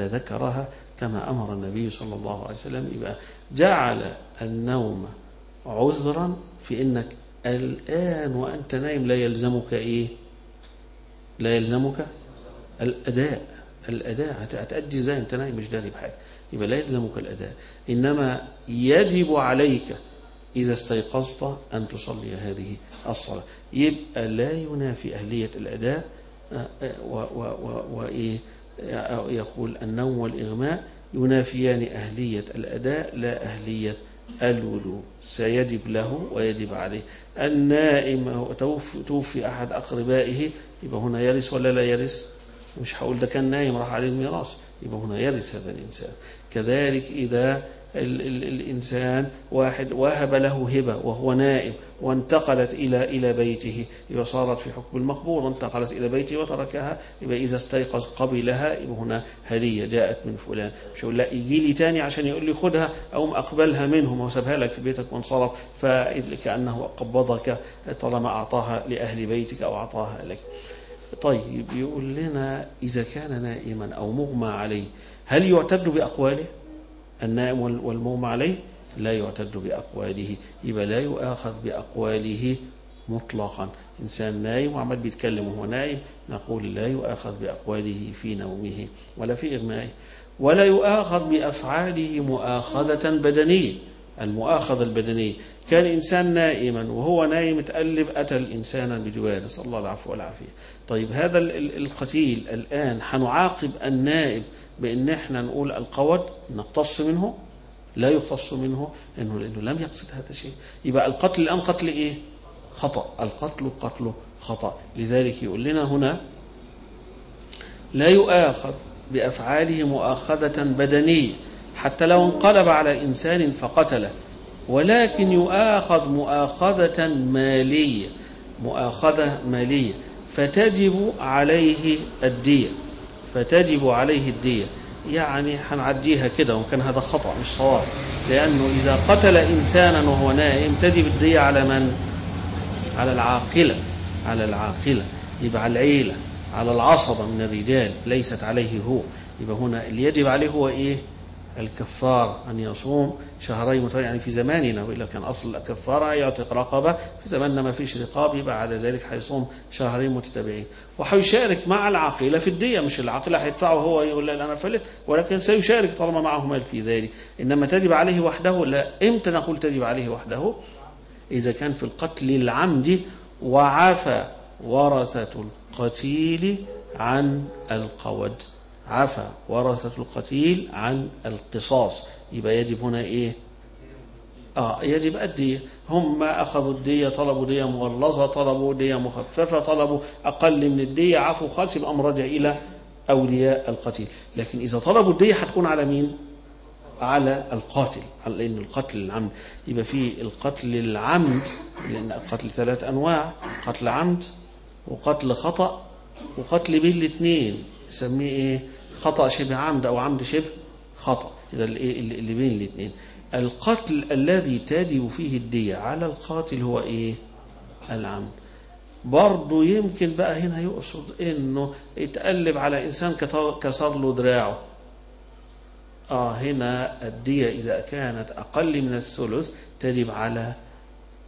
ذكرها كما أمر النبي صلى الله عليه وسلم. يبقى جعل النوم عذرا في أنك الآن وأنت نايم لا يلزمك إيه؟ لا يلزمك الأداء. الأداء هتأدي إزاي أنت نايم؟ مش داري بحاجة. يبقى لا يلزمك الأداء. إنما يجب عليك إذا استيقظت أن تصلي هذه الصلاة. يبقى لا ينافي أهلية الأداء وإيه يقول النوم والإغماء ينافيان أهلية الأداء لا أهلية الوضوء. سيجب له ويجب عليه. النائم توفي أحد أقربائه يبقى هنا يرث ولا لا يرث؟ مش هقول ده كان نايم راح عليه الميراث يبقى هنا يرث هذا الإنسان. كذلك إذا ال ال الإنسان واحد وهب له هبة وهو نائم وانتقلت إلى إلى بيته يبقى صارت في حكم المقبول وانتقلت إلى بيته وتركها إذا استيقظ قبلها هنا هدية جاءت من فلان. مش لا يجي لي تاني عشان يقول لي خدها أو أقبلها منهم وسابها لك في بيتك وانصرف فكأنه قبضك طالما أعطاها لأهل بيتك أو أعطاها لك. طيب يقول لنا إذا كان نائما أو مغمى عليه هل يعتد بأقواله؟ النائم والمغمى عليه لا يعتد بأقواله. يبقى لا يؤاخذ بأقواله مطلقا. إنسان نايم وعمال بيتكلم وهو نايم نقول لا يؤاخذ بأقواله في نومه ولا في إغمائه ولا يؤاخذ بأفعاله مؤاخذة بدنية. المؤاخذة البدنية. كان إنسان نائما وهو نايم تقلب أتى الإنسان بجواره. صلى الله العفو والعافية. طيب هذا القتيل الآن حنعاقب النائب بأن إحنا نقول القود نقتص منه لا يقتص منه إنه لأنه لم يقصد هذا الشيء. يبقى القتل الآن قتل إيه؟ خطأ. القتل قتل خطأ. لذلك يقول لنا هنا لا يؤاخذ بأفعاله مؤاخذة بدنية. حتى لو انقلب على إنسان فقتله. ولكن يؤاخذ مؤاخذة مالية. مؤاخذة مالية. فتجب عليه الدية. فتجب عليه الدية. يعني هنعديها كده وكان هذا خطأ مش صواب. لأنه إذا قتل إنسانا وهو نائم تجب الدية على من؟ على العاقلة. على العاقلة. يبقى على العيلة. على العصبة من الرجال. ليست عليه هو. يبقى هنا اللي يجب عليه هو إيه؟ الكفار أن يصوم شهرين متوالي يعني في زماننا وإلا كان أصل الكفارة يعتق رقبة في زماننا ما فيش رقاب يبقى على ذلك هيصوم شهرين متتابعين. وهيشارك مع العاقلة في الدية مش العاقلة هيدفعه هو يقول لا أنا فلت ولكن سيشارك طالما معه مال في ذلك. إنما تجب عليه وحده لا إمتى نقول تجب عليه وحده؟ إذا كان في القتل العمد وعفى ورثة القتيل عن القود. عفى ورثة القتيل عن القصاص. يبقى يجب هنا إيه؟ آه يجب الدية. هم ما أخذوا الدية طلبوا دية مغلظة طلبوا دية مخففة طلبوا أقل من الدية عفوا خالص يبقى رجع إلى أولياء القتيل. لكن إذا طلبوا الدية هتكون على مين؟ على القاتل. لأن القتل العمد يبقى في القتل العمد لأن القتل ثلاث أنواع قتل عمد وقتل خطأ وقتل بين الاثنين يسميه إيه؟ خطأ شبه عمد أو عمد شبه خطأ. إذا اللي بين الاثنين القتل الذي تجب فيه الدية على القاتل هو إيه؟ العمد. برضه يمكن بقى هنا يقصد إنه يتقلب على إنسان كسر له دراعه. آه هنا الدية إذا كانت أقل من الثلث تجب على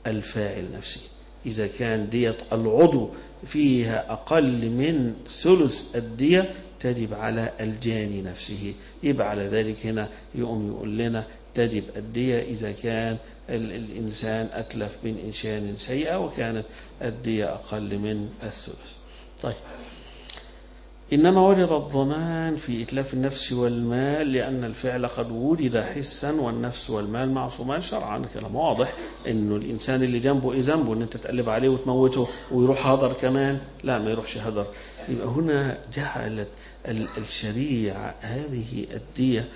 الفاعل نفسه. إذا كان دية العضو فيها أقل من ثلث الدية تجب على الجاني نفسه. يبقى على ذلك هنا يقوم يقول لنا تجب الدية إذا كان الإنسان أتلف من إنسان شيئا وكانت الدية أقل من الثلث. طيب. إنما وجد الضمان في إتلاف النفس والمال لأن الفعل قد وجد حسا والنفس والمال معصومان شرعا. كلام واضح إنه الإنسان اللي جنبه إيه ذنبه إن أنت تقلب عليه وتموته ويروح هدر كمان. لا ما يروحش هدر. يبقى هنا جعلت الشريعة هذه الدية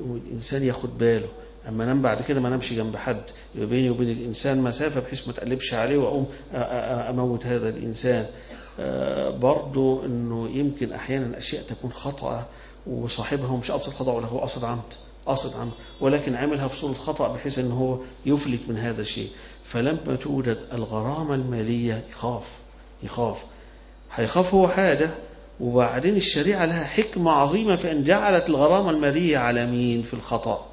والإنسان ياخد باله. أما أنام بعد كده ما نمشي جنب حد. يبقى بيني وبين الإنسان مسافة بحيث ما تقلبش عليه وأقوم أموت هذا الإنسان. برضو أنه يمكن أحيانا أشياء تكون خطأ وصاحبها مش قصد خطأ ولا هو قصد عمد قصد عمد ولكن عملها في صورة خطأ بحيث أنه هو يفلت من هذا الشيء. فلما توجد الغرامة المالية يخاف يخاف. هيخاف هو حاجة وبعدين الشريعة لها حكمة عظيمة في أن جعلت الغرامة المالية على مين؟ في الخطأ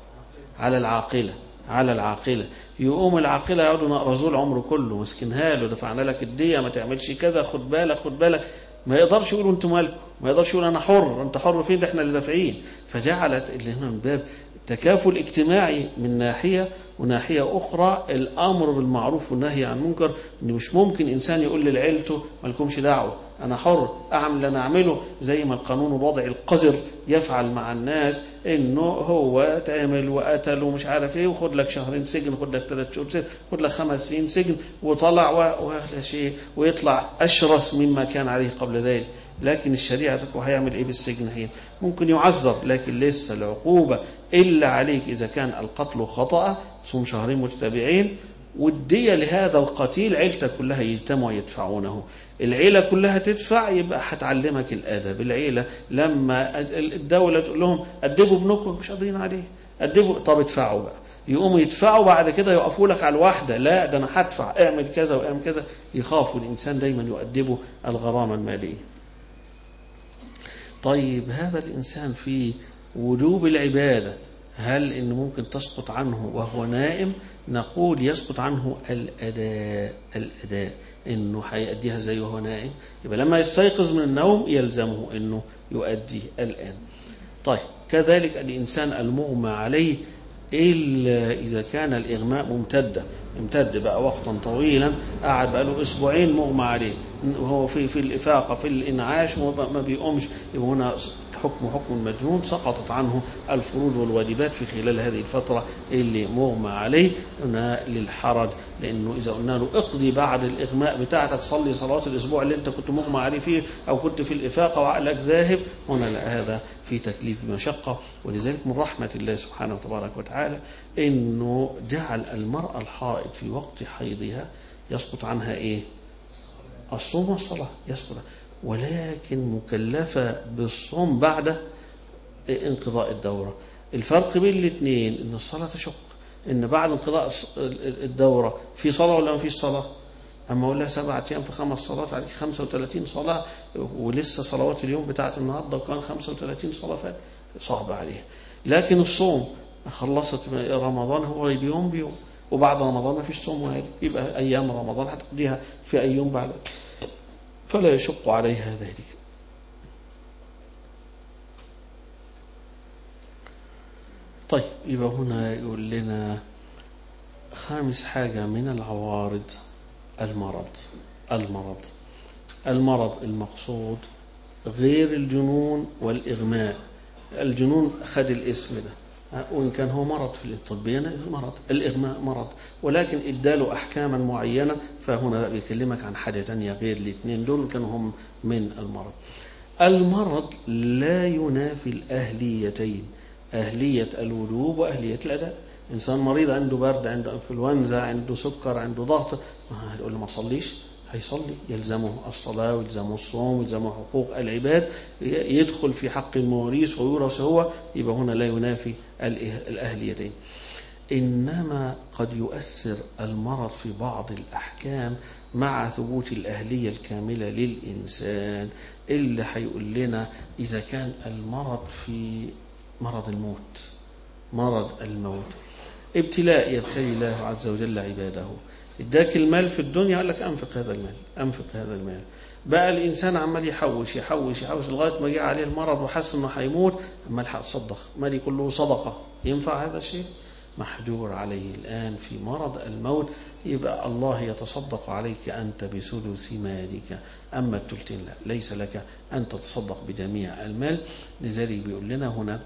على العاقلة. على العاقلة. يقوم العاقلة يقعدوا نقرزوا عمره كله مسكنها له دفعنا لك الدية ما تعملش كذا خد بالك خد بالك. ما يقدرش يقولوا أنتوا مالكم ما يقدرش يقول أنا حر أنت حر فين؟ إحنا اللي دافعين. فجعلت اللي هنا من باب تكافل اجتماعي من ناحية وناحية أخرى الأمر بالمعروف والنهي عن المنكر إن مش ممكن إنسان يقول لعيلته مالكمش دعوة. أنا حر أعمل اللي أنا أعمله. زي ما القانون الوضعي القذر يفعل مع الناس إنه هو تعمل وقتل ومش عارف إيه وخد لك شهرين سجن خد لك ثلاث شهور سجن خد لك خمس سنين سجن وطلع وهذا شيء ويطلع أشرس مما كان عليه قبل ذلك. لكن الشريعة وهيعمل إيه بالسجن هي ممكن يعذب لكن لسه العقوبة إلا عليك إذا كان القتل خطأ صوم شهرين متتابعين والدية لهذا القتيل عيلتك كلها يجتمعوا يدفعونه العيلة كلها تدفع يبقى هتعلمك الأدب. العيلة لما الدولة تقول لهم أدبوا ابنكم مش قادرين عليه. أدبوا طب ادفعوا بقى. يقوموا يدفعوا بعد كده يقفوا لك على الواحدة. لا ده أنا هدفع اعمل كذا واعمل كذا. يخافوا الإنسان دايما يؤدبه الغرامة المالية. طيب هذا الإنسان في وجوب العبادة. هل إن ممكن تسقط عنه وهو نائم؟ نقول يسقط عنه الأداء الأداء. إنه هيأديها زي وهو نائم. يبقى لما يستيقظ من النوم يلزمه إنه يؤدي الآن. طيب كذلك الإنسان المغمى عليه إلا إذا كان الإغماء ممتدة. امتد بقى وقتا طويلا قعد بقى له أسبوعين مغمى عليه. وهو في في الإفاقة في الإنعاش وما بيقومش. يبقى هنا حكم حكم المجنون سقطت عنه الفروض والواجبات في خلال هذه الفترة اللي مغمى عليه. هنا للحرج لأنه إذا قلنا له اقضي بعد الإغماء بتاعتك صلي صلوات الأسبوع اللي أنت كنت مغمى عليه فيه أو كنت في الإفاقة وعقلك ذاهب هنا لا هذا في تكليف بمشقة. ولذلك من رحمة الله سبحانه وتبارك وتعالى أنه جعل المرأة الحائض في وقت حيضها يسقط عنها إيه؟ الصوم والصلاة يسقط. ولكن مكلفة بالصوم بعد انقضاء الدورة. الفرق بين الاثنين إن الصلاة تشق إن بعد انقضاء الدورة في صلاة ولا ما فيش صلاة؟ أما أقول لها سبعة أيام في خمس صلوات عليك 35 صلاة ولسه صلوات اليوم بتاعت النهارده وكمان 35 صلاة فات صعب عليها. لكن الصوم خلصت رمضان هو اليوم بيوم وبعد رمضان ما فيش صوم واجب يبقى أيام رمضان هتقضيها في اي يوم بعد. فلا يشق عليها ذلك. طيب يبقى هنا يقول لنا خامس حاجة من العوارض المرض المرض. المرض المقصود غير الجنون والإغماء. الجنون خد الاسم ده. وإن كان هو مرض في الطبية مرض الإغماء مرض. ولكن إداله أحكاما معينة فهنا بيكلمك عن حاجة تانية غير الاثنين دول كانوا هم من المرض. المرض لا ينافي الأهليتين أهلية الوجوب وأهلية الأداء. إنسان مريض عنده برد عنده إنفلونزا عنده سكر عنده ضغط هيقول له ما تصليش؟ هيصلي يلزمه الصلاة ويلزمه الصوم ويلزمه حقوق العباد يدخل في حق المواريث ويورث هو يبقى هنا لا ينافي الأهليتين. إنما قد يؤثر المرض في بعض الأحكام مع ثبوت الأهلية الكاملة للإنسان اللي هيقول لنا إذا كان المرض في مرض الموت مرض الموت. ابتلاء يبتلي الله عز وجل عباده. اداك المال في الدنيا قال لك أنفق هذا المال أنفق هذا المال. بقى الإنسان عمال يحوش يحوش يحوش لغاية ما جه عليه المرض وحس إنه هيموت عمال هتصدق مالي كله صدقة. ينفع هذا الشيء محجور عليه الآن في مرض الموت. يبقى الله يتصدق عليك أنت بثلث مالك. أما التلتين لا ليس لك أن تتصدق بجميع المال. لذلك بيقول لنا هنا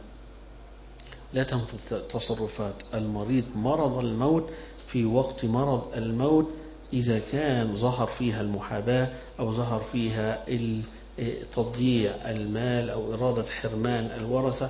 لا تنفذ تصرفات المريض مرض الموت في وقت مرض الموت إذا كان ظهر فيها المحاباة أو ظهر فيها تضييع المال أو إرادة حرمان الورثة